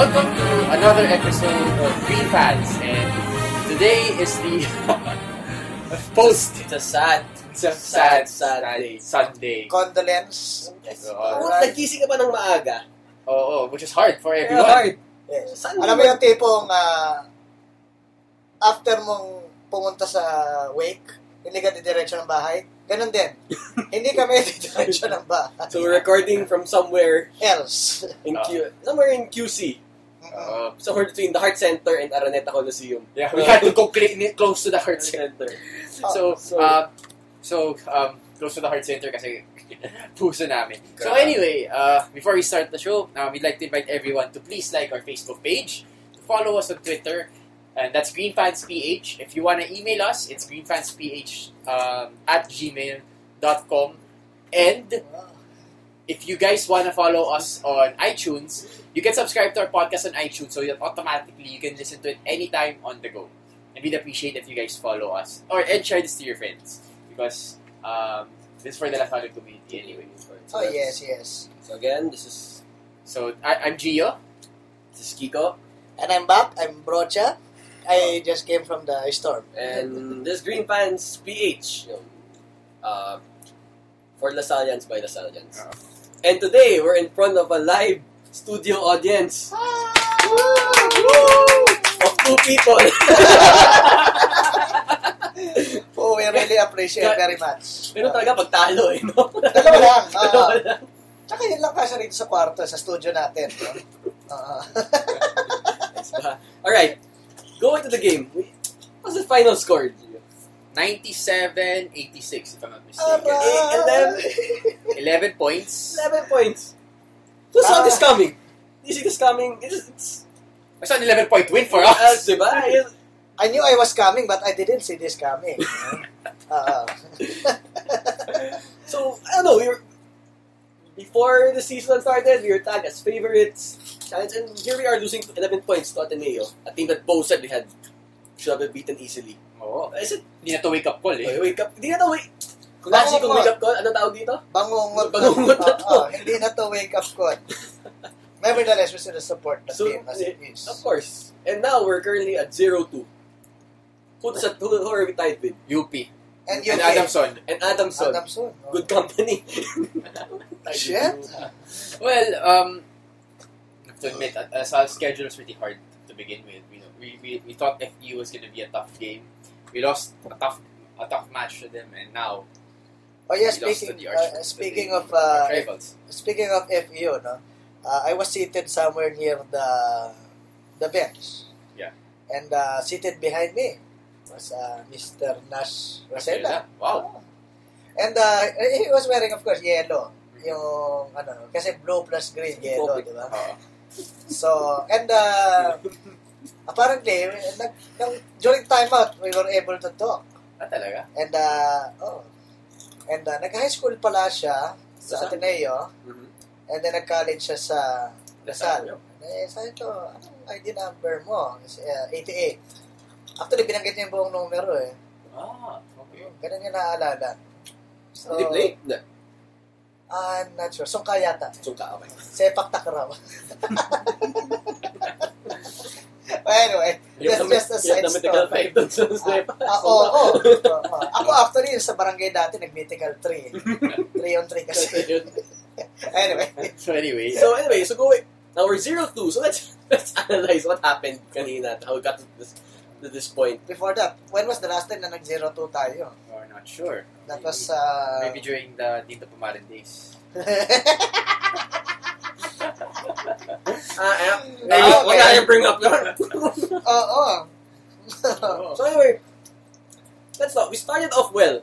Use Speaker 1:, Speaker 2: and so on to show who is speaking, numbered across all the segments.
Speaker 1: Welcome to another episode of Green Fans, and today is the post
Speaker 2: It's a sad,
Speaker 1: sa
Speaker 2: sad,
Speaker 1: sad,
Speaker 2: sad
Speaker 1: sad
Speaker 2: day.
Speaker 1: Sunday.
Speaker 3: Condolence.
Speaker 1: Oo.
Speaker 2: Oh, nagising ka ba ng maaga?
Speaker 1: Oo, which is hard for everyone.
Speaker 2: hard.
Speaker 3: Yes.
Speaker 2: Saan
Speaker 3: Alam mo yung tipong ah, after mong pumunta sa wake, hindi ka didiretso ng bahay, ganun din. hindi kami didiretso ng bahay.
Speaker 2: So we're recording from somewhere
Speaker 3: Else.
Speaker 2: in
Speaker 1: Ah.
Speaker 2: Q, somewhere in QC.
Speaker 1: Oo.
Speaker 2: Somewhere between the Heart Center and Araneta Coliseum.
Speaker 1: yeah, we had to go cl- close to the heart center.
Speaker 2: Center.
Speaker 1: So, uh, so um, close to the heart center kasi puso namin. So anyway, uh, before we start the show, uh, we'd like to invite everyone to please like our Facebook page, to follow us on Twitter, and that's GreenFansPH. If you want to email us, it's greenfansph um, at gmail.com. And if you guys want to follow us on iTunes, you can subscribe to our podcast on iTunes so that automatically you can listen to it anytime on the go. And we'd appreciate if you guys follow us or and share this to your friends because um, this is for the Lasado community anyway.
Speaker 3: Oh, yes, yes.
Speaker 2: So again, this is
Speaker 1: So I, I'm Gio.
Speaker 2: this is Kiko,
Speaker 3: And I'm back. I'm Brocha. I just came from the storm.
Speaker 2: and this Green Fans PH. Yung, uh, for Lasallians by Lasallians.
Speaker 1: Oo.
Speaker 2: And today, we're in front of a live studio audience of two people.
Speaker 3: Oh, we really appreciate very much.
Speaker 2: Pero talaga pagtalo eh, no?
Speaker 3: Dalawa lang. ah.
Speaker 2: Dalawa lang.
Speaker 3: Tsaka yun lang kasi rito sa kwarto, sa studio natin. No? Ah.
Speaker 2: Alright, going to the game. What's the final score?
Speaker 1: 97-86 if I'm not mistaken.
Speaker 3: Aray!
Speaker 1: 11 points.
Speaker 2: 11 points. Who saw
Speaker 3: Ah.
Speaker 2: this coming? You see this coming? It's, it's
Speaker 1: It's an 11 point win for
Speaker 2: uh,
Speaker 1: us.
Speaker 2: diba?
Speaker 3: I knew I was coming, but I didn't see this coming. Ah.
Speaker 2: So, I don't know, we were, before the season started, we were tagged as favorites. And, and here we are losing 11 points to Ateneo. A team that both said we had should have been beaten easily.
Speaker 1: Oo.
Speaker 2: I said,
Speaker 1: Hindi na to wake up call eh.
Speaker 2: "Oy, wake up. Hindi na to wake. Kung actually kung
Speaker 3: Bangungot.
Speaker 2: wake up call, ano tawag dito?
Speaker 3: Bangungot.
Speaker 2: Bangungot na to.
Speaker 3: Ah, ah, hindi na to wake up call. Nevertheless, we still support the
Speaker 2: So,
Speaker 3: team as it
Speaker 2: eh. Of course. And now we're currently at 0-2. Who, does that, who, who are we tied with?
Speaker 1: UP.
Speaker 3: And,
Speaker 1: And Adamson.
Speaker 2: And Adamson.
Speaker 3: Adamson. oh.
Speaker 2: Good company.
Speaker 3: Shit.
Speaker 1: Well, um, to admit, uh, as our schedule was pretty hard to begin with. We, we, we thought FEU was going to be a tough game. We lost a tough a tough match to them, and now
Speaker 3: Oh yeah,
Speaker 1: we lost to
Speaker 3: speaking uh, speaking of uh,
Speaker 1: rivals.
Speaker 3: speaking of FEU, no, uh, I was seated somewhere near the the bench.
Speaker 1: Yeah.
Speaker 3: And uh, seated behind me was uh, Mr. Nash Racela.
Speaker 1: Wow.
Speaker 3: And uh, he was wearing, of course, yellow. Yung, ano, kasi blue plus green, yellow, di ba?
Speaker 1: Oo.
Speaker 3: So, and uh, apparently, nag, nang- during timeout, we were able to talk.
Speaker 1: Ah, talaga?
Speaker 3: And, uh, oh, and uh, nag-high school pala siya sa Ateneo,
Speaker 2: Mhm.
Speaker 3: and then nag-college siya sa Lasal. Eh, sabi ko, anong ID number mo? Is, uh, 88. Actually, binanggit niya yung buong numero eh.
Speaker 1: Ah, okay.
Speaker 3: Ganun niya naaalala. So,
Speaker 2: he play? No.
Speaker 3: I'm not sure. Sungka yata.
Speaker 2: Sungka, okay.
Speaker 3: Sepak takraw. anyway, that's just a side
Speaker 2: Yung mythical
Speaker 3: story.
Speaker 2: five dun sa step.
Speaker 3: Ah, oo, oo. Ako actually, sa barangay dati, nag-mythical 3. 3 on 3 kasi. anyway.
Speaker 1: So anyway,
Speaker 2: So anyway, so going now we're zero two. So let's let's analyze what happened kanina how we got to this to this point.
Speaker 3: Before that, when was the last time na nag-0-2 tayo?
Speaker 1: we're not sure.
Speaker 3: That was, uh...
Speaker 1: Maybe during the Tito Pamarin days.
Speaker 2: Uh,
Speaker 3: Ah,
Speaker 2: uh,
Speaker 3: okay.
Speaker 2: okay. bring up yun.
Speaker 3: Oo.
Speaker 2: so anyway, let's start. We started off well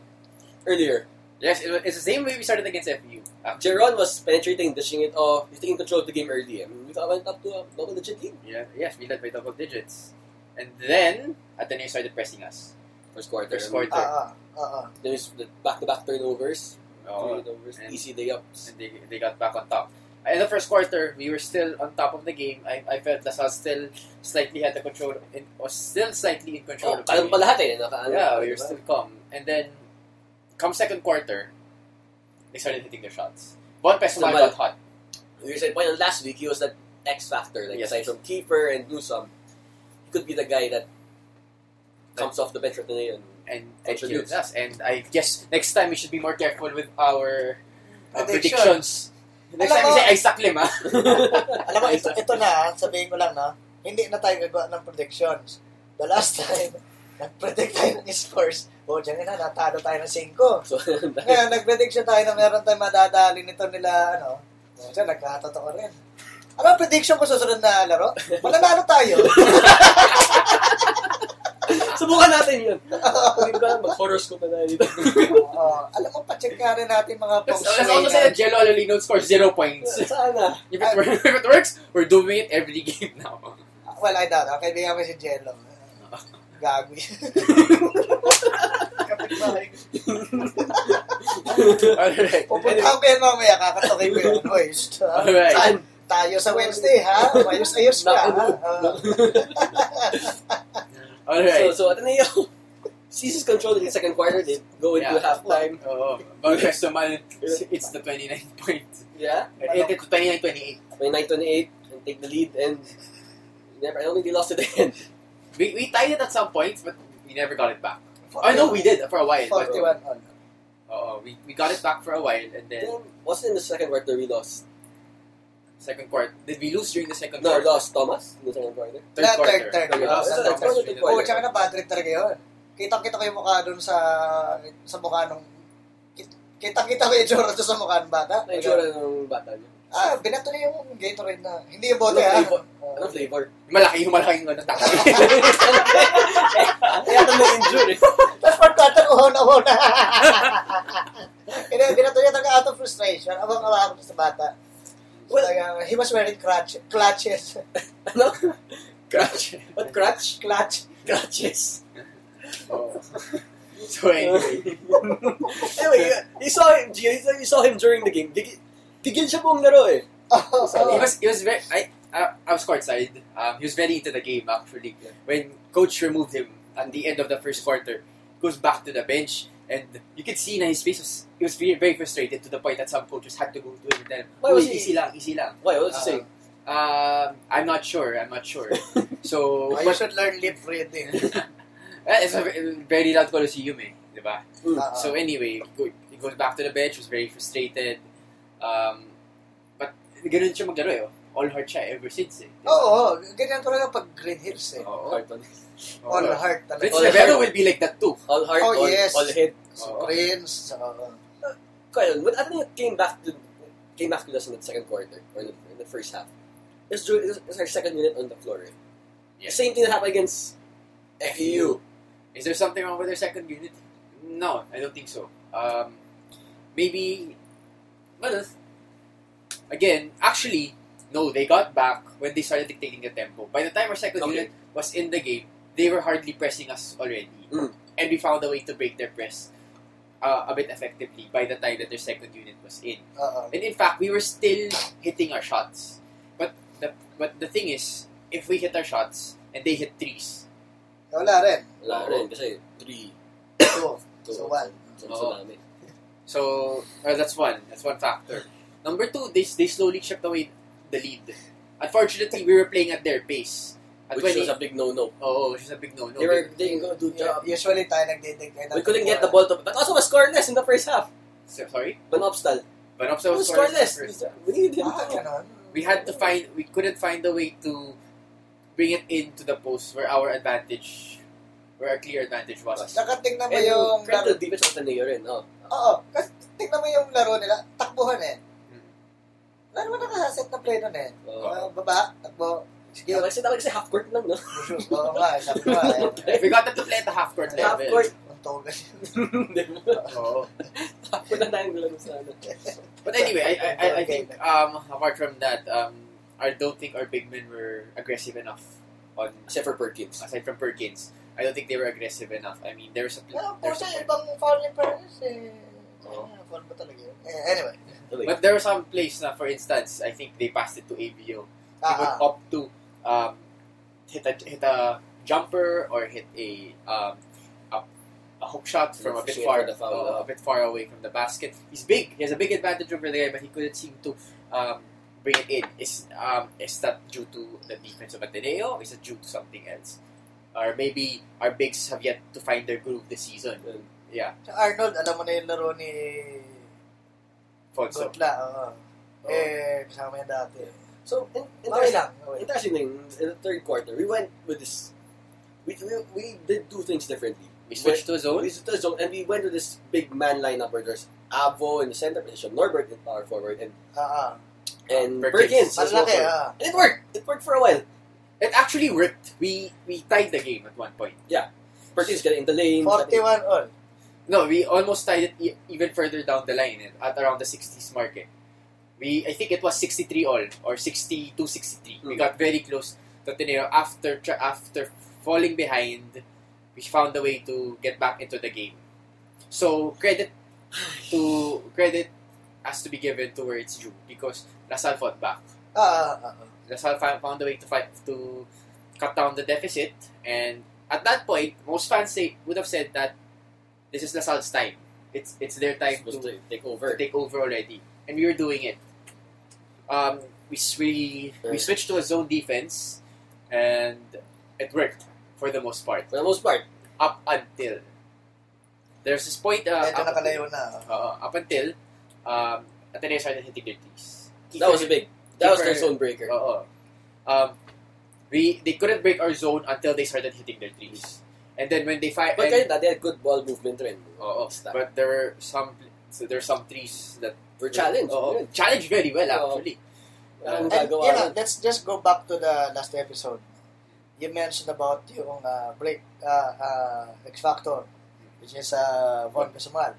Speaker 2: earlier.
Speaker 1: Yes, it was, it's the same way we started against FEU. Uh,
Speaker 2: Jeron was penetrating, dishing it off, he's taking control of the game early. I mean, we went up to a double-digit lead
Speaker 1: yeah, yes, we led by double digits. And then, Ateneo started pressing us.
Speaker 2: first quarter.
Speaker 1: First quarter.
Speaker 3: Ah, ah, ah, ah.
Speaker 2: There's the back-to-back turnovers,
Speaker 1: Oo.
Speaker 2: turnovers,
Speaker 1: and-
Speaker 2: easy layups.
Speaker 1: and they, they got back on top. In the first quarter, we were still on top of the game. I, I felt La Salle still slightly had the control, in, was still slightly in control
Speaker 2: Oh,
Speaker 1: of the
Speaker 2: alam
Speaker 1: game.
Speaker 2: pa lahat eh. Naka,
Speaker 1: Yeah, we were still calm. And then, come second quarter, they started hitting their shots. Von Pessumal
Speaker 2: Samal.
Speaker 1: got hot.
Speaker 2: We were saying, point last week, he was that X factor, like
Speaker 1: Yes.
Speaker 2: aside from Kiefer and Newsome, he could be the guy that comes off the bench right away and
Speaker 1: and, and
Speaker 2: Contributes.
Speaker 1: kills us. And I guess next time we should be more careful with our uh,
Speaker 3: Prediction.
Speaker 1: predictions. Next
Speaker 3: Alam
Speaker 1: time say Isaac Lim, ah.
Speaker 3: Alam mo, ito, ito na, sabihin ko lang, no? Hindi na tayo gagawa ng predictions. The last time, nag-predict tayo ng scores. O, dyan na, natalo tayo ng 5.
Speaker 2: so
Speaker 3: Ngayon, nag-prediction tayo na meron tayong madadali nito nila, ano, o, dyan, nagkatotoo rin. Ano ang prediction ko sa sunod na laro? Mananalo tayo.
Speaker 2: Subukan natin yun. Hindi ko alam, mag-horoscope na tayo dito.
Speaker 3: Oo. alam mo, pacheck nga rin natin mga post
Speaker 1: let's also say that Jello Alolino scores zero points.
Speaker 2: Sana.
Speaker 1: If it, wor- if it works, we're doing it every game now.
Speaker 3: Well, I doubt. Okay, bigyan ko si Jello. Gago. Kapit-bahay.
Speaker 1: Alright.
Speaker 3: Pupunta ko yan mamaya, kakatokin ko shh, ha?
Speaker 1: Alright.
Speaker 2: Saan?
Speaker 3: Tayo sa Wednesday, ha? Ayos-ayos ka, ha? Oo.
Speaker 1: Alright.
Speaker 2: So, so Ateneo seizes control in the second quarter. They go into
Speaker 1: Yeah.
Speaker 2: halftime.
Speaker 1: Oo. But so man, it's the 29 point.
Speaker 2: Yeah.
Speaker 1: It's 29-28.
Speaker 2: 29-28 and take the lead and never, I don't think they lost to the end.
Speaker 1: We, we tied it at some points, but we never got it back. Oh, no, we did for a while. But,
Speaker 3: 41 on.
Speaker 1: Oo, we, we got it back for a while, and then
Speaker 2: Then, wasn't in the second quarter we lost?
Speaker 1: Second quarter. Did we lose during the second
Speaker 2: No,
Speaker 1: quarter?
Speaker 2: lost Thomas in the second quarter.
Speaker 1: Third
Speaker 3: Na,
Speaker 1: quarter.
Speaker 3: third, third.
Speaker 1: We lost
Speaker 2: Yeah, third quarter,
Speaker 3: Oo,
Speaker 1: third
Speaker 3: tsaka na bad trip talaga yun. Kitang-kita ko yung mukha dun sa sa mukha nung kit- kitang-kita ko yung itsura doon sa mukha ng bata.
Speaker 2: Ano yung tsura ng bata niyo?
Speaker 3: Ah, binato niya yung Gatorade na. Hindi yung bote,
Speaker 2: Ano
Speaker 3: ha?
Speaker 2: flavor?
Speaker 3: Oo.
Speaker 2: Ano flavor?
Speaker 1: Malaki yung malaki yung ano, taki.
Speaker 2: Kaya ito na-injure eh.
Speaker 3: Tapos part quarter, uhon-uhon. Hindi, binato niya talaga out of frustration. Abang awa ko sa bata. Well, uh, he was wearing clutch, clutches.
Speaker 2: Ano?
Speaker 1: Crutch.
Speaker 2: What crutch?
Speaker 3: Clutch.
Speaker 2: Crutches.
Speaker 1: Oh. So anyway,
Speaker 2: anyway, you saw him, you saw, him during the game. Tigil, tigil siya buong laro eh.
Speaker 3: Oh,
Speaker 1: he was he was very I I, I was courtside. Um, he was very into the game actually. When coach removed him at the end of the first quarter, goes back to the bench, and you could see na his face was he was very very frustrated to the point that some coaches had to go to him and tell him,
Speaker 2: Why was
Speaker 1: "Uy,
Speaker 2: he-
Speaker 1: easy lang, easy lang."
Speaker 2: Why? What was he
Speaker 1: Uh,
Speaker 2: saying?
Speaker 1: Um, I'm not sure. I'm not sure. So,
Speaker 3: Oh, you
Speaker 1: but,
Speaker 3: should learn lip reading.
Speaker 1: Eh, it's a ve- very loud Colosseum eh, di ba?
Speaker 3: Ah,
Speaker 1: So anyway, he goes back to the bench, was very frustrated. Um, but ganun siya maglaro eh. Oh. All heart siya ever since eh. di ba?
Speaker 3: Oo, oh, ganyan talaga pag Green Hills eh.
Speaker 1: Oo.
Speaker 2: Carton.
Speaker 1: Oo.
Speaker 3: All heart talaga.
Speaker 1: Vince
Speaker 2: All
Speaker 1: Rivero
Speaker 2: heart.
Speaker 1: will be like that too.
Speaker 2: All heart,
Speaker 3: Oh,
Speaker 2: all,
Speaker 3: yes.
Speaker 2: all head.
Speaker 3: So,
Speaker 1: Oo.
Speaker 3: Prince, uh,
Speaker 2: Kyle, when Ateneo came back to came back to us in the second quarter or in the, in the first half, it was, during- it was, it was our second minute on the floor. Eh?
Speaker 1: Yeah.
Speaker 2: Same thing that happened against FEU.
Speaker 1: Is there something wrong with their second unit? No, I don't think so. Um, maybe, well, again, actually, no, they got back when they started dictating the tempo. By the time our second
Speaker 2: Okay.
Speaker 1: unit was in the game, they were hardly pressing us already.
Speaker 2: Mm.
Speaker 1: And we found a way to break their press uh, a bit effectively by the time that their second unit was in.
Speaker 3: uh,
Speaker 1: And in fact, we were still hitting our shots. But the but the thing is, if we hit our shots and they hit threes,
Speaker 3: wala rin.
Speaker 2: Wala rin kasi 3,
Speaker 3: Two.
Speaker 2: 2,
Speaker 3: So, one.
Speaker 2: So,
Speaker 1: Oo.
Speaker 2: so.
Speaker 1: So uh, that's one. That's one factor. Number two, they they slowly chipped away the lead. Unfortunately, we were playing at their pace. At
Speaker 2: Which
Speaker 1: 20,
Speaker 2: was a big no-no.
Speaker 1: oh, which is a big no. No,
Speaker 2: They were they didn't go do
Speaker 3: Yeah,
Speaker 2: job.
Speaker 3: usually tayo nagdidictate.
Speaker 2: We couldn't get the ball to, but also was scoreless in the first half.
Speaker 1: sorry,
Speaker 2: Van Opstal.
Speaker 1: but
Speaker 2: It
Speaker 1: also
Speaker 2: was scoreless. We needed him
Speaker 3: Ah,
Speaker 2: to.
Speaker 1: we had to find. We couldn't find a way to bring it into the post where our advantage, where our clear advantage was.
Speaker 3: Saka tingnan mo
Speaker 2: And
Speaker 3: yung
Speaker 2: the defense of Ateneo rin. Oh.
Speaker 3: Oo, kasi tingnan mo yung laro nila. Takbuhan eh. Wala naman nakaset na play nun eh. Uh, baba, takbo. Sige,
Speaker 2: Yeah, kasi talaga kasi half court lang, no?
Speaker 3: Oo nga, sabi ko eh.
Speaker 1: we got to play at the half court
Speaker 2: half court.
Speaker 3: Ang toga.
Speaker 1: Oo.
Speaker 2: half court na tayong dalawa sa ano.
Speaker 1: But anyway, I, I, I, I think um, apart from that, um, I don't think our big men were aggressive enough on
Speaker 2: Except for Perkins.
Speaker 1: aside from Perkins. I don't think they were aggressive enough. I mean, there's a
Speaker 3: Well,
Speaker 1: there's,
Speaker 3: kasi ibang foul in fairness eh.
Speaker 2: Oo.
Speaker 3: Ba talaga yun? Anyway.
Speaker 1: but there were some plays na, for instance, I think they passed it to ABO. He would
Speaker 3: Ah, ah.
Speaker 1: opt to um, hit a hit a jumper or hit a um, a, a hook shot from a bit far
Speaker 2: for the foul,
Speaker 1: uh,
Speaker 2: uh.
Speaker 1: a bit far away from the basket. He's big. He has a big advantage over there, but he couldn't seem to um, bring it in. Is um is that due to the defense of Ateneo? Is it due to something else? Or maybe our bigs have yet to find their groove this season. Yeah,
Speaker 3: Sa Arnold, alam mo na yung laro ni
Speaker 1: Fonso.
Speaker 3: Gotla. oo. Eh, kasama yan dati.
Speaker 2: So, in,
Speaker 3: Okay
Speaker 2: interesting,
Speaker 3: lang. Okay.
Speaker 2: interesting thing, in the third quarter, we went with this, we, we, we did two things differently.
Speaker 1: We switched to a zone.
Speaker 2: We switched to a zone, and we went with this big man lineup where there's Avo in the center position, Norbert in power forward, and,
Speaker 3: Ah, ah.
Speaker 2: and
Speaker 1: Perkins.
Speaker 2: Perkins. as
Speaker 3: Malaki,
Speaker 2: well.
Speaker 3: ah.
Speaker 2: And it worked! It worked for a while.
Speaker 1: It actually worked. We we tied the game at one point. Yeah.
Speaker 2: Perkins getting in the lane.
Speaker 3: 41 all.
Speaker 1: No, we almost tied it e- even further down the line eh, at around the 60s mark. eh. We I think it was 63 all or 62 63. We
Speaker 2: Hmm.
Speaker 1: got very close to Ateneo after tra- after falling behind. We found a way to get back into the game. So credit to credit has to be given to where it's due because La Salle fought back.
Speaker 3: Ah, ah, ah.
Speaker 1: La Salle found, found a way to fight to cut down the deficit, and at that point, most fans say would have said that this is La Salle's time. It's it's their time to,
Speaker 2: to take
Speaker 1: to
Speaker 2: over.
Speaker 1: take over already, and we were doing it. Um, we we we switched to a zone defense, and it worked for the most part.
Speaker 2: For the most part.
Speaker 1: Up until there's this point. Uh,
Speaker 3: Medyo
Speaker 1: up,
Speaker 3: nakalayo na. ah.
Speaker 1: uh, up until um, Ateneo started hitting their threes.
Speaker 2: That was a big, that was their zone breaker.
Speaker 1: Oo. Um, we they couldn't break our zone until they started hitting their threes. And then when they fired,
Speaker 2: But kahit na, they had good ball movement rin.
Speaker 1: Oo.
Speaker 2: Stop.
Speaker 1: but there were some so there are some threes that
Speaker 2: We're challenged.
Speaker 1: Oo.
Speaker 2: Good.
Speaker 1: challenged very well actually.
Speaker 2: Walang
Speaker 3: And, you know, let's just go back to the last episode. You mentioned about yung uh, break uh, uh, X Factor, which is uh, Von Casumal.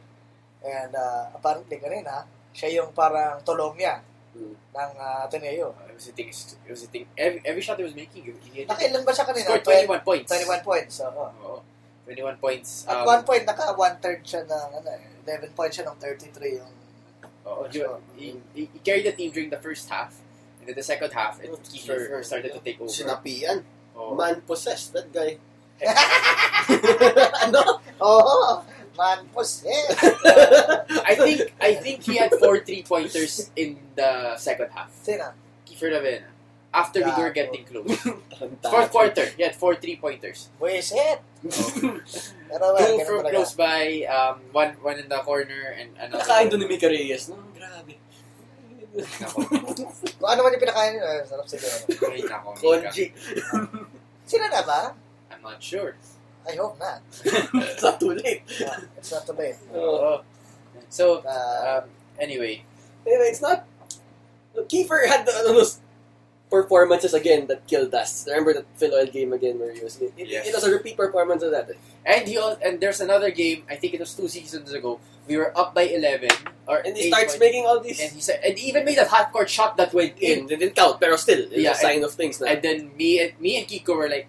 Speaker 3: And uh, apparently kanina, siya yung parang tulong niya
Speaker 2: Hmm.
Speaker 3: ng uh, Ateneo.
Speaker 1: Uh, it was a thing. It was a thing. Every, every shot he was making, he had
Speaker 3: Nakailan ba siya kanina?
Speaker 1: scored 21 points.
Speaker 3: 21 points. Oo.
Speaker 1: Oo. 21 points.
Speaker 3: At
Speaker 1: Um,
Speaker 3: one point, naka one-third siya ng, ano, eh, 11 points siya ng 33 yung
Speaker 1: oo, he, he, he, he carried the team during the first half. And then the second half, and Kiefer started to take over.
Speaker 2: Sinapian.
Speaker 1: Oo.
Speaker 2: Man possessed, that guy. ano?
Speaker 3: Oo, man possessed. Eh.
Speaker 1: I think I think he had four three pointers in the second half.
Speaker 3: Sina?
Speaker 1: Kiefer Ravena. After we were
Speaker 3: Gago.
Speaker 1: getting close. Fourth quarter, he had four three pointers.
Speaker 3: Buisit. Eh. Pero well,
Speaker 1: Two
Speaker 3: ganun
Speaker 1: from
Speaker 3: talaga.
Speaker 1: close by, um, one one in the corner, and another.
Speaker 2: Nakain doon ni Mika Reyes. No, grabe.
Speaker 1: Nako.
Speaker 3: Kung ano man yung pinakain nila, sarap siguro.
Speaker 1: Ay, nako,
Speaker 2: Konji.
Speaker 3: Sila na ba?
Speaker 1: I'm not sure.
Speaker 3: I hope not.
Speaker 2: It's not too late.
Speaker 3: Yeah, it's not too late.
Speaker 1: Oo. So,
Speaker 3: Uh,
Speaker 1: um, anyway,
Speaker 2: Anyway, it's not... Kiefer had the, those performances again that killed us. Remember that Filoil game again where he was... It,
Speaker 1: Yes.
Speaker 2: it was a repeat performance of that.
Speaker 1: and he al- and there's another game. I think it was two seasons ago. We were up by eleven, or
Speaker 2: And he starts
Speaker 1: points,
Speaker 2: making all these...
Speaker 1: and he said, and he even made that half court shot that went in.
Speaker 2: in. They didn't count, pero still, it's
Speaker 1: Yeah,
Speaker 2: a sign of things na.
Speaker 1: And then me and me and Kiko were like,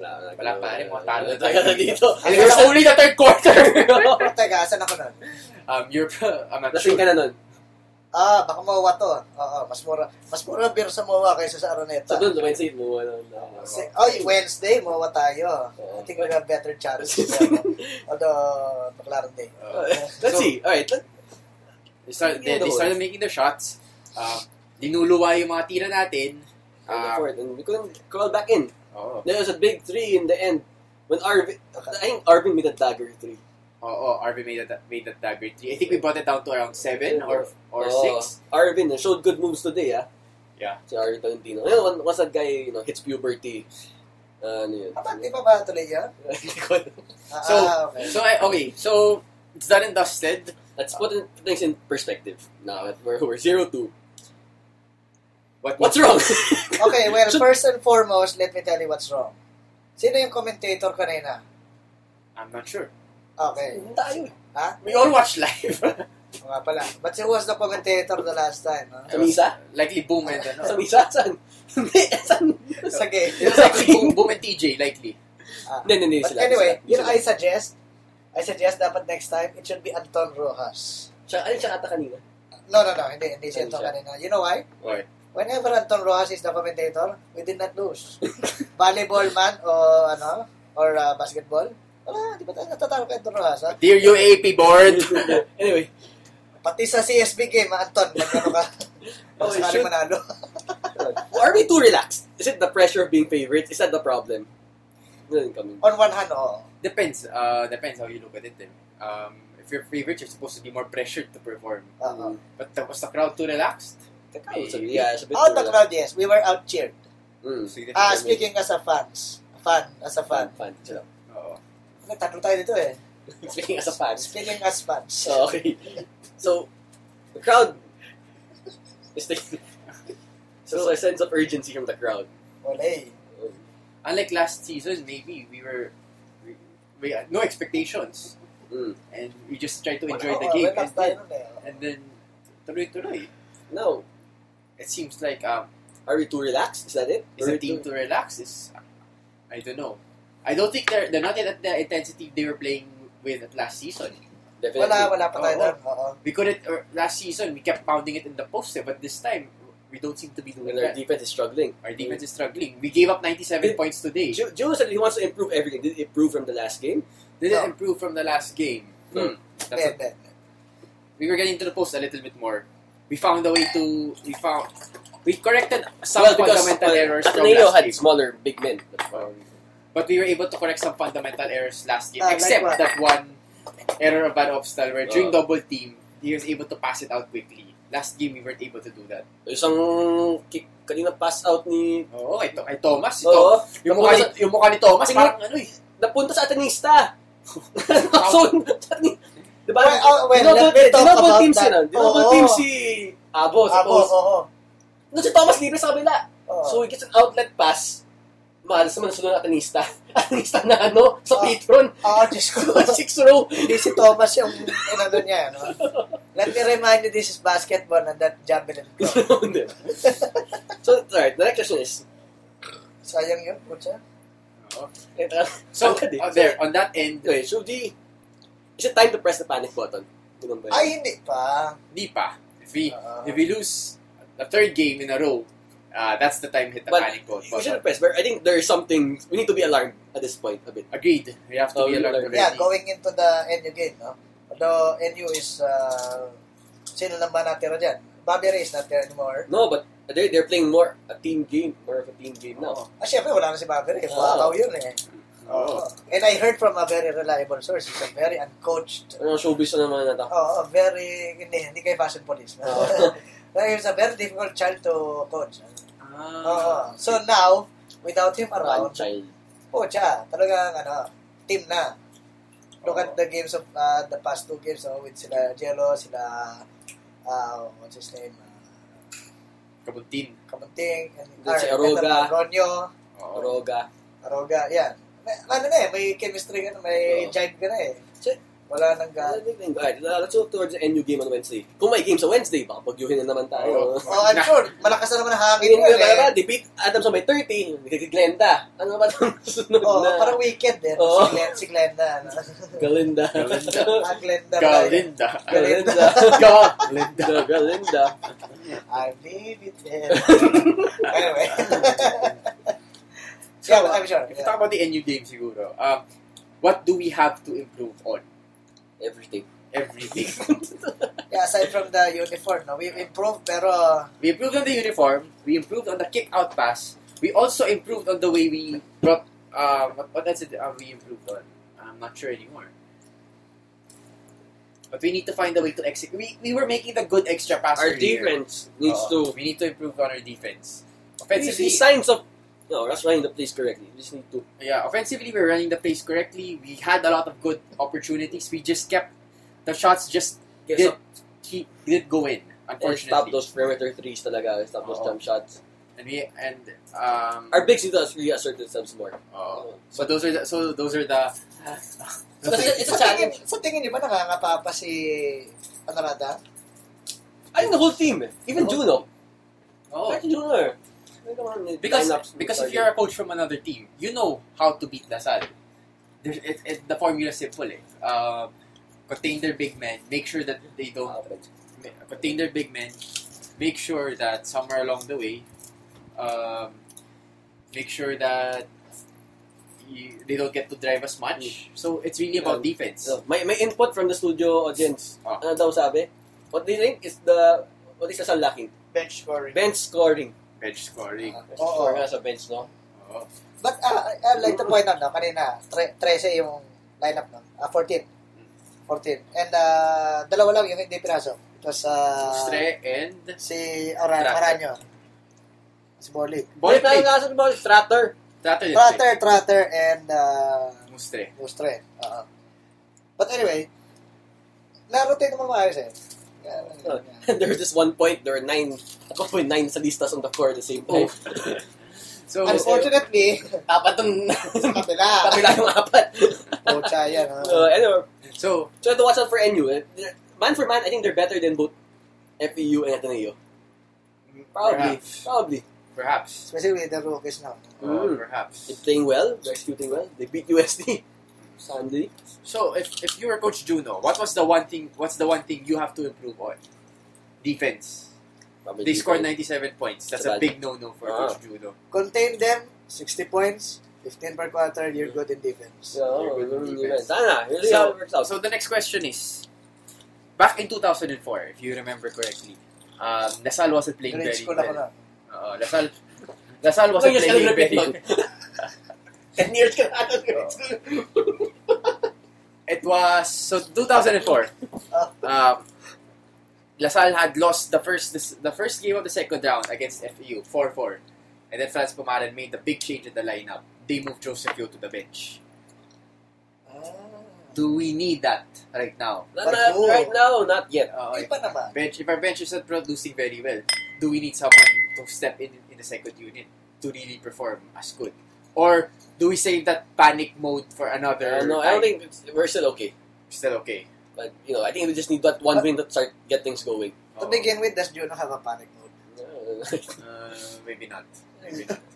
Speaker 2: Wala,
Speaker 1: Wala pa rin, mga talo
Speaker 2: Wala
Speaker 1: tayo.
Speaker 2: tayo dito.
Speaker 1: and it was only the third quarter.
Speaker 3: Teka, saan ako nun?
Speaker 1: um, you're, I'm not
Speaker 2: Lasing
Speaker 1: sure.
Speaker 2: ka na nun.
Speaker 3: Ah, baka mawa to. Oo, mas mura. Mas mura beer sa mawa kaysa sa Araneta.
Speaker 2: So doon, Wednesday. Ano, na-
Speaker 3: Si- oh, Wednesday, mawa tayo. I think we have better chances. Although, McLaren Day.
Speaker 1: Uh,
Speaker 2: Let's
Speaker 1: So-
Speaker 2: see. Alright, let,
Speaker 1: They started, they, they started making their shots. Um, dinuluwa yung mga tira natin. Um,
Speaker 2: fourth, and we couldn't crawl back in.
Speaker 1: Oo.
Speaker 2: There was a big three in the end. When Arvin, I think Arvin made a dagger three.
Speaker 1: Oo, RB made that, made that dagger three. I think we brought it down to around seven or or
Speaker 2: Oh,
Speaker 1: six.
Speaker 2: Arvin uh, showed good moves today, ah.
Speaker 1: Yeah.
Speaker 2: Si Arvin Tolentino. You know, once that guy, you know, hits puberty, uh, ano yun?
Speaker 3: Ah, di ba ba tuloy yan? Ah,
Speaker 1: So,
Speaker 3: ah, okay.
Speaker 1: So, I, okay, so, it's done and dusted.
Speaker 2: Let's put it- things in perspective. Now, that we're, we're 0-2.
Speaker 1: What,
Speaker 2: What's wrong?
Speaker 3: Okay, well,
Speaker 2: Should-
Speaker 3: first and foremost, let me tell you what's wrong. Sino yung commentator kanina?
Speaker 1: I'm not sure.
Speaker 3: Okay.
Speaker 2: Tayo. eh.
Speaker 3: Ha?
Speaker 1: We all watched live.
Speaker 3: Oo Nga pala. But who was the commentator the last time? Ha?
Speaker 2: Sa misa?
Speaker 1: likely Boom and ano.
Speaker 2: Sa misa? Saan? Hindi, saan?
Speaker 3: Sa
Speaker 1: was likely Boom, Boom and TJ, likely.
Speaker 3: Ah.
Speaker 2: Hindi, hindi
Speaker 3: But
Speaker 2: sila.
Speaker 3: anyway,
Speaker 2: sila.
Speaker 3: you know, I suggest, I suggest dapat next time, it should be Anton Rojas.
Speaker 2: Siya, alin siya ata kanina?
Speaker 3: No, no, no, hindi, hindi siya
Speaker 2: siya.
Speaker 3: kanina. You know why?
Speaker 1: Why?
Speaker 3: Whenever Anton Rojas is the commentator, we did not lose. Volleyball man o ano, or uh, basketball, wala, di ba tayo natatalo kay Anton Rojas, ha?
Speaker 1: Dear UAP board.
Speaker 2: anyway,
Speaker 3: Pati sa CSB game, Anton, mag ano ka.
Speaker 2: Oh,
Speaker 3: Baka
Speaker 2: it
Speaker 3: sakali manalo.
Speaker 2: Are we too relaxed? Is it the pressure of being favorites? Is that the problem?
Speaker 3: On one hand, oo.
Speaker 1: Depends. Uh, depends how you look at it. Then. Um, if you're favorite, you're supposed to be more pressured to perform.
Speaker 3: Oo.
Speaker 1: But the, was the crowd too relaxed?
Speaker 2: The crowd, so, yeah, it's a bit
Speaker 3: Out
Speaker 2: too
Speaker 3: the crowd, yes. We were out cheered.
Speaker 2: Mm.
Speaker 3: Ah, speaking as a fans. Fan, as a
Speaker 2: Fan,
Speaker 3: fan.
Speaker 2: fan. sila.
Speaker 1: Oo.
Speaker 3: May tatlo tayo dito eh.
Speaker 2: Speaking as a fan.
Speaker 3: Speaking as fans.
Speaker 2: Okay. So, the crowd is taking... So, a sense of urgency from the crowd.
Speaker 3: Wala eh.
Speaker 1: Unlike last season, maybe we were we, we had no expectations
Speaker 2: Mm.
Speaker 1: and we just tried to enjoy
Speaker 3: Oo,
Speaker 1: the game
Speaker 3: relax
Speaker 1: and then,
Speaker 3: nun
Speaker 1: and then tuloy-tuloy.
Speaker 2: Now,
Speaker 1: It seems like um,
Speaker 2: are we too relaxed? Is that it?
Speaker 1: is
Speaker 2: Are
Speaker 1: the team
Speaker 2: too-
Speaker 1: to relax? Is I don't know. I don't think they're they're not yet at the intensity they were playing with last season.
Speaker 2: Definitely.
Speaker 3: Wala, wala pa tayo
Speaker 1: Oo.
Speaker 3: doon. Oo.
Speaker 1: We couldn't or last season we kept pounding it in the post, eh, but this time we don't seem to be doing
Speaker 2: And our
Speaker 1: that.
Speaker 2: defense is struggling.
Speaker 1: Our defense is struggling. We gave up 97
Speaker 2: Did-
Speaker 1: points today.
Speaker 2: Joe, Joe said he wants to improve everything. Did it improve from the last game?
Speaker 1: Did it
Speaker 3: No.
Speaker 1: improve from the last game?
Speaker 2: No.
Speaker 1: Hmm. That's
Speaker 3: Hindi,
Speaker 1: what-
Speaker 3: hindi.
Speaker 1: we were getting to the post a little bit more. We found a way to we found we corrected some fundamental
Speaker 2: well,
Speaker 1: errors from
Speaker 2: Ateneo
Speaker 1: last
Speaker 2: had
Speaker 1: game.
Speaker 2: smaller big men.
Speaker 1: But we were able to correct some fundamental errors last game,
Speaker 3: Ah, like
Speaker 1: except
Speaker 3: what?
Speaker 1: that one error of Van Opstal where during
Speaker 2: Oh.
Speaker 1: double team, he was able to pass it out quickly. Last game, we weren't able to do that.
Speaker 2: Isang kick, kanina pass out ni...
Speaker 1: Oo, oh, ito, ay Thomas. Ito,
Speaker 2: Oo.
Speaker 1: yung, mukha ni, yung mukha ni Thomas, parang ano eh.
Speaker 2: Napunta sa Atenista. so, diba?
Speaker 3: Well, oh, well,
Speaker 2: Dinoble-
Speaker 3: let me talk
Speaker 2: dinoble
Speaker 3: about
Speaker 2: team
Speaker 3: that.
Speaker 2: sila. Dinoble
Speaker 3: Oo.
Speaker 2: team si Abo, sa
Speaker 3: Abo, oo.
Speaker 2: No, si Thomas libre sa kabila. So, he gets an outlet pass. Mahalas naman sunod ng Atenista. Atenista na ano, sa
Speaker 3: Ah.
Speaker 2: patron.
Speaker 3: Oo, Diyos ko.
Speaker 2: Six row.
Speaker 3: Hindi si Thomas yung inano niya, no? Let me remind you, this is basketball and that javelin throw.
Speaker 2: so, alright, the next question is,
Speaker 3: Sayang yun, putya.
Speaker 1: So,
Speaker 2: Angkat eh.
Speaker 1: uh, there, on that end,
Speaker 2: Okay, so the, is it time to press the panic button? Ganun ba yun?
Speaker 3: Ay, hindi pa.
Speaker 1: di pa. If we,
Speaker 3: Oo.
Speaker 1: if we lose the third game in a row, uh, that's the time hit the
Speaker 2: But
Speaker 1: panic mode.
Speaker 2: we should press, but I think there's something, we need to be alarmed at this point a bit.
Speaker 1: Agreed. We have to
Speaker 2: Oh,
Speaker 1: be alert
Speaker 2: learned.
Speaker 1: already.
Speaker 3: Yeah, going into the NU game, no? Although NU is, uh, sino lang ba natira dyan? Bobby Ray is not there anymore.
Speaker 2: No, but they, they're playing more a team game, more of a team game now.
Speaker 3: Ah, syempre, wala na si Bobby Ray.
Speaker 2: Oo.
Speaker 3: Wakaw yun eh.
Speaker 1: Oo.
Speaker 3: And I heard from a very reliable source, he's a very uncoached,
Speaker 2: Ano, showbiz na naman nata.
Speaker 3: oh, very, hindi, hindi kay fashion police.
Speaker 2: Oo.
Speaker 3: But he's a very difficult child to coach.
Speaker 1: Ah.
Speaker 3: Oo. So now, without him around,
Speaker 2: child.
Speaker 3: oh, siya, talagang, ano, team na. Look at the games of uh, the past two games oh, with sila Jello, sila, uh, what's his name, uh,
Speaker 1: Kabuntin.
Speaker 3: Kamunting, and
Speaker 2: si Aroga.
Speaker 3: Ronyo,
Speaker 1: Oo.
Speaker 2: Oroga.
Speaker 3: Aroga, yan. May, ano na eh, may chemistry ka na, may
Speaker 2: Oo.
Speaker 3: jive ka na eh.
Speaker 2: Si-
Speaker 3: Wala nang ga...
Speaker 2: Alright, let's look towards the NU game on Wednesday. Kung may game sa Wednesday, baka bagyuhin na naman tayo.
Speaker 3: Oh, I'm sure, malakas na naman ang hangin
Speaker 2: Hindi
Speaker 3: yun
Speaker 2: nga
Speaker 3: eh.
Speaker 2: ba, defeat Adams by 30, nagkikiglenda. Ano ba itong susunod
Speaker 3: Oh,
Speaker 2: na?
Speaker 3: parang weekend din.
Speaker 2: Oo.
Speaker 3: Si, Glen, si Glenda. Ano?
Speaker 2: Galinda.
Speaker 1: Galinda.
Speaker 3: ah, Glenda.
Speaker 1: Galinda.
Speaker 2: Galinda.
Speaker 1: Galinda.
Speaker 2: Galinda.
Speaker 3: I leave it there. Anyway. yeah, but I'm sure.
Speaker 1: If you talk about the NU game siguro, um, what do we have to improve on?
Speaker 2: Everything.
Speaker 1: Everything.
Speaker 3: Yeah, aside from the uniform, no, we've improved, pero
Speaker 1: we improved on the uniform, we improved on the kick out pass, we also improved on the way we brought, uh, what, what else did uh, we improved on? I'm not sure anymore. But we need to find a way to execute. We, we were making the good extra pass
Speaker 2: Our
Speaker 1: earlier.
Speaker 2: defense needs
Speaker 1: Oo,
Speaker 2: to...
Speaker 1: We need to improve on our defense.
Speaker 2: We
Speaker 1: Offensively,
Speaker 2: signs of... No, that's running the place correctly. We just need to...
Speaker 1: yeah, offensively we're running the place correctly. We had a lot of good opportunities. We just kept the shots just
Speaker 2: Get
Speaker 1: did
Speaker 2: some,
Speaker 1: keep did go in.
Speaker 2: and
Speaker 1: Unfortunately,
Speaker 2: stop those perimeter threes talaga. Stop those jump shots.
Speaker 1: and we and um.
Speaker 2: Our bigs need to reassert themselves more.
Speaker 1: oh, so those are the so those are the.
Speaker 2: So it's, it's a
Speaker 3: sa tingin,
Speaker 2: challenge.
Speaker 3: sa tingin niyo ba nakangapa pa si Andrada?
Speaker 2: I think the whole team. Even
Speaker 3: Oh.
Speaker 2: Juno.
Speaker 1: oh,
Speaker 2: Kahit Juno. May naman, may
Speaker 1: because because if you're a coach from another team, you know how to beat La Salle. There's it, it, the formula is simple. Eh. Um, contain their big men. Make sure that they don't contain their big men. Make sure that somewhere along the way, um, make sure that you, they don't get to drive as much. So it's really about defense.
Speaker 2: So, may, may input from the studio audience.
Speaker 1: Ah.
Speaker 2: Ano daw sabi? What do you think is the what is La Salle lacking?
Speaker 3: bench scoring.
Speaker 2: Bench scoring.
Speaker 1: Bench scoring.
Speaker 2: Uh,
Speaker 3: Oo.
Speaker 2: Score nga sa bench, no?
Speaker 1: Oo.
Speaker 3: But uh, I'd like to point out, no, kanina, tre- 13 yung lineup, no? Ah, 14. 14. And uh, dalawa lang yung hindi pinasok. It was uh,
Speaker 1: Mustre and
Speaker 3: si Aran
Speaker 1: Tratter.
Speaker 3: Aranyo. Si.
Speaker 2: Ball
Speaker 1: Ball
Speaker 2: play.
Speaker 1: play.
Speaker 2: Nasa ba? Stratter.
Speaker 1: Tratter.
Speaker 3: Tratter, Tratter, and uh,
Speaker 1: Mustre.
Speaker 3: Mustre. Oo. But anyway, na-rotate naman maayos eh. Yeah,
Speaker 2: Oh. there was just one point, there were nine, at one point, nine salistas on the floor at the same time.
Speaker 1: So,
Speaker 3: Unfortunately,
Speaker 2: Apat ang
Speaker 3: sa kabila.
Speaker 2: kabila yung apat.
Speaker 3: Pocha yan. ah.
Speaker 2: Uh, anyway,
Speaker 1: so,
Speaker 2: so to watch out for NU. eh. Man for man, I think they're better than both FEU and Ateneo. Probably.
Speaker 1: Perhaps.
Speaker 2: Probably.
Speaker 1: perhaps.
Speaker 3: Especially with the rookies now.
Speaker 1: Oh,
Speaker 2: Mm.
Speaker 1: perhaps.
Speaker 2: They're playing well. They're executing well. They beat USD. Sunday.
Speaker 1: So, if, if you were Coach Juno, what was the one thing, what's the one thing you have to improve on? Defense.
Speaker 2: Probably
Speaker 1: They scored 97 points. That's
Speaker 2: Sabagay.
Speaker 1: a big no-no for
Speaker 2: Ah.
Speaker 1: Coach Juno.
Speaker 3: Contain them, 60 points, 15 per quarter, you're good in defense.
Speaker 2: So,
Speaker 1: They're good
Speaker 2: mm,
Speaker 1: defense.
Speaker 2: Sana. Really how it works out.
Speaker 1: So the next question is, back in 2004, if you remember correctly, um, La Salle wasn't playing
Speaker 3: Grade
Speaker 1: very well.
Speaker 3: na.
Speaker 1: Uh, La Salle, Lasal wasn't playing very well.
Speaker 2: 10 years ka na ata grade school.
Speaker 1: It was so 2004. Um, La Salle had lost the first the first game of the second round against FEU 4-4, and then Franz Pumaren made the big change in the lineup. They moved Joseph Yeo to the bench.
Speaker 3: Ah.
Speaker 1: Do we need that right now?
Speaker 2: Not, not right now, not yet.
Speaker 1: Uh,
Speaker 3: Iba naman.
Speaker 1: bench if our bench is not producing very well, do we need someone to step in in the second unit to really perform as good, or do we save that panic mode for another?
Speaker 2: Uh, no, I don't think we're still okay.
Speaker 1: still okay.
Speaker 2: But, you know, I think we just need that one win to start get things going.
Speaker 3: To
Speaker 1: Oo.
Speaker 3: begin with, does Juno have a panic mode?
Speaker 1: Uh, maybe not. Maybe not.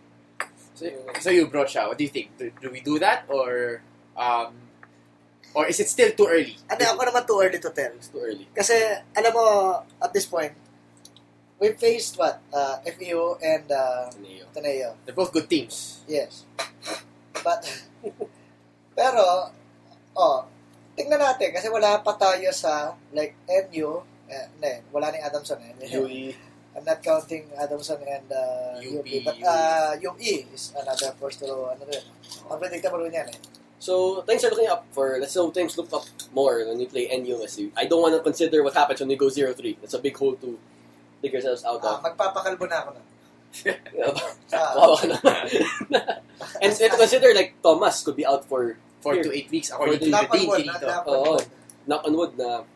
Speaker 1: So, so you, Brocha, what do you think? Do, do we do that or um, or is it still too early?
Speaker 3: Ano, ako naman too early to tell.
Speaker 2: it's too early.
Speaker 3: Kasi, alam mo, at this point, we faced what? Uh, FEU and uh,
Speaker 2: Ateneo.
Speaker 3: Ateneo.
Speaker 1: They're both good teams.
Speaker 3: Yes. But, pero, oh, tingnan natin, kasi wala pa tayo sa, like, NU, eh, hindi, wala ni Adamson eh.
Speaker 2: UE.
Speaker 3: I'm not counting Adamson and uh,
Speaker 1: UP,
Speaker 3: UP, but uh, UE is another first to, ano rin, unpredictable rin yan eh.
Speaker 2: So things are looking up for let's say things look up more when you play NUSU. I don't want to consider what happens when we go 0-3. That's a big hole to dig ourselves out
Speaker 3: Ah,
Speaker 2: of.
Speaker 3: magpapakalbo na ako na. Ah,
Speaker 2: Kawawa ka naman. and and to consider like Thomas could be out for
Speaker 1: Four to eight weeks according to
Speaker 3: knock
Speaker 1: the
Speaker 3: on
Speaker 1: team
Speaker 3: wood,
Speaker 1: dito.
Speaker 2: Oo. knock on wood na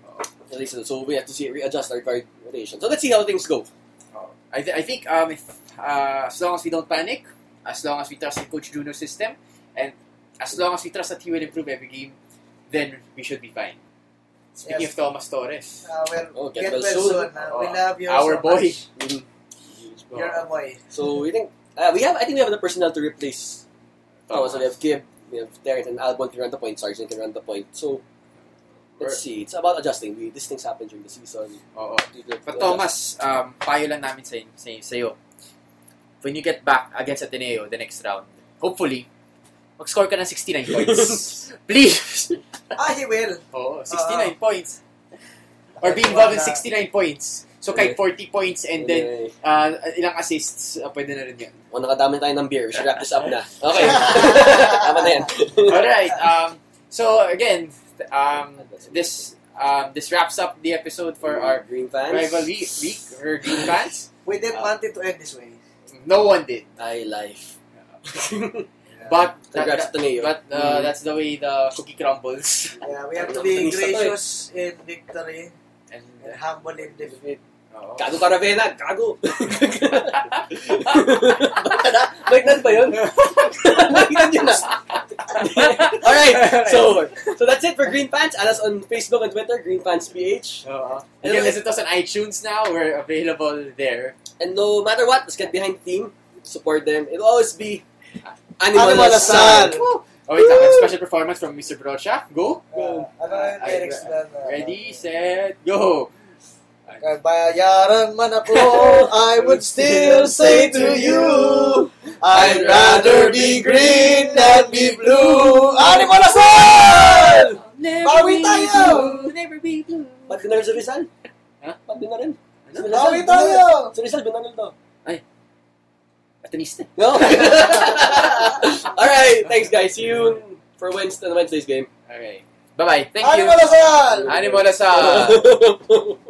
Speaker 2: at so we have to see readjust our guard rotation. So let's see how things go.
Speaker 1: Oh. I, th- I think um, if, uh, as long as we don't panic, as long as we trust in Coach Juno's system, and as long as we trust that he will improve every game, then we should be fine. Speaking
Speaker 3: Yes.
Speaker 1: of Thomas Torres,
Speaker 3: Ah, well,
Speaker 2: Oh, get
Speaker 3: get,
Speaker 2: well
Speaker 3: well
Speaker 2: soon.
Speaker 3: soon. ah. we
Speaker 1: Oh,
Speaker 3: love you
Speaker 1: our
Speaker 3: so
Speaker 1: boy.
Speaker 3: much.
Speaker 2: Mhm.
Speaker 3: You're a boy.
Speaker 2: So we think uh, we have I think we have the personnel to replace Thomas. So we have Kib, we have Terrence and Albon can run the point, Sargent can run the point. So let's see. It's about adjusting. We, these things happen during the season.
Speaker 1: Oo. But. Thomas, um, payo lang namin sa, sa, sa'yo. When you get back against Ateneo the next round, hopefully, mag-score ka ng 69 points. Please!
Speaker 3: Ah, he will.
Speaker 1: Oo, 69 points. Or be involved in 69 points. So kahit 40 points and then uh, ilang assists, uh, pwede na rin yan.
Speaker 2: o nakadami tayo ng beer. We should wrap this up na. Okay. Tama na yan.
Speaker 1: Alright, um, so again, um, this um, this wraps up the episode for our
Speaker 2: Green fans.
Speaker 1: rivalry week for Green fans.
Speaker 3: We didn't want it to end this way.
Speaker 1: No one did.
Speaker 2: I life.
Speaker 1: But
Speaker 2: Congrats
Speaker 1: that-
Speaker 2: to Neo.
Speaker 1: but uh, that's the way the cookie crumbles.
Speaker 3: Yeah, we have to be
Speaker 2: Optimista to eh.
Speaker 3: gracious in victory
Speaker 1: And
Speaker 3: and humble in defeat.
Speaker 2: Gago ka Ravena, gago. Nan ba yun? Nakita nyo na. Alright, so, so that's it for Green Fans. Add us on Facebook and Twitter, Green Fans PH.
Speaker 1: Oo. You can listen to us on iTunes now. We're available there.
Speaker 2: And no matter what, let's get behind the team, support them. It'll always be Animal,
Speaker 3: Animal
Speaker 2: Lasal.
Speaker 3: Lasal.
Speaker 1: Oh, wait lang. Special performance from Mr. Brocha. Go.
Speaker 3: Uh, lyrics na? uh,
Speaker 1: Ready, set, go.
Speaker 3: Bayaran man ako, I would still say to you, I'd rather be green than be blue. Animal Lasal!
Speaker 1: Never
Speaker 3: Bawi tayo!
Speaker 1: Never be blue.
Speaker 2: Ba't na rin sa Rizal?
Speaker 1: Ha?
Speaker 2: Ba't na rin? Sa
Speaker 3: Bawi tayo!
Speaker 2: Sa Rizal, binanil to.
Speaker 1: Atenista.
Speaker 2: No? Alright, thanks guys. See you for Wednesday, Wednesday's game.
Speaker 1: Okay. Bye-bye. Thank
Speaker 3: Ano
Speaker 1: you.
Speaker 3: mo Lasal?
Speaker 1: Animal Lasal.